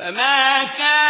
فما كان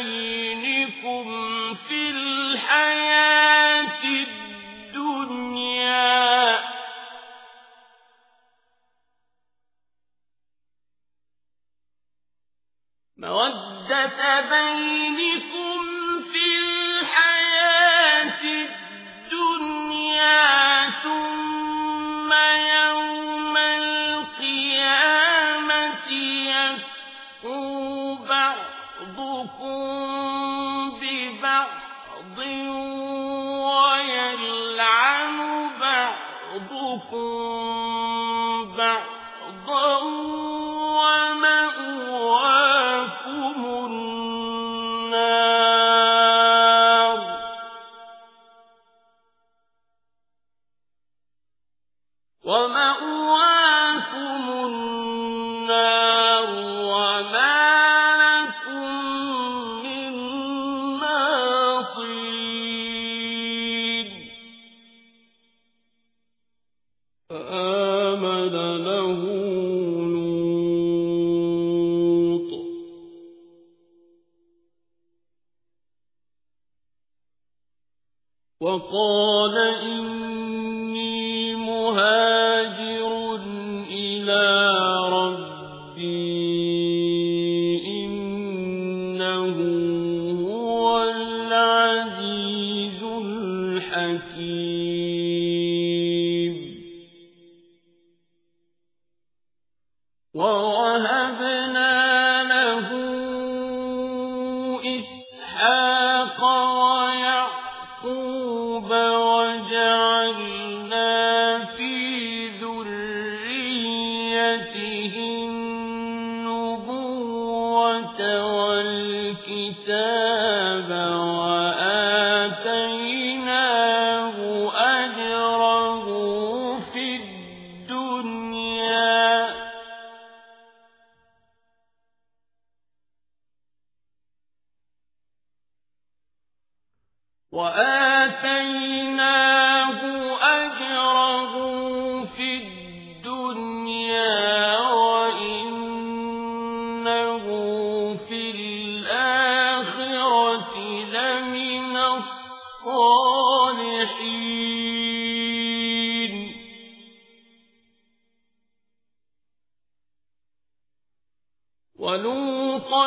بينكم في الحياة الدنيا. مودة بينكم في الحياة الدنيا ثم يوم القيامة يكفر بعضكم ببعض ويلعن بعضكم بعضا ومأواكم النار. ومأواكم وقال إني مهاجر إلى ربي إنه هو العزيز الحكيم. والكتاب وآتيناه أجره في الدنيا. وآتيناه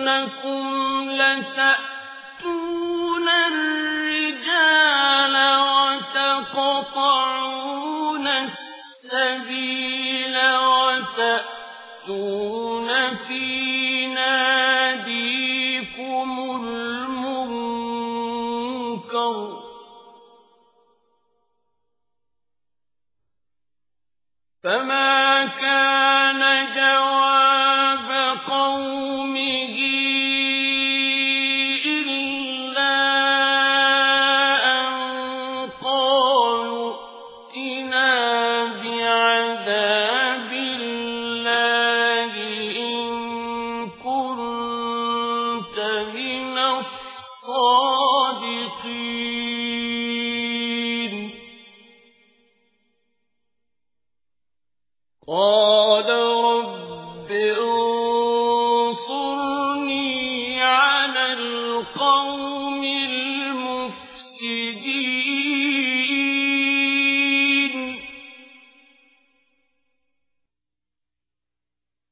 أئنكم لتأتون الرجال وتقطعون السبيل وتأتون في ناديكم المنكر. فما قال رب انصرني على القوم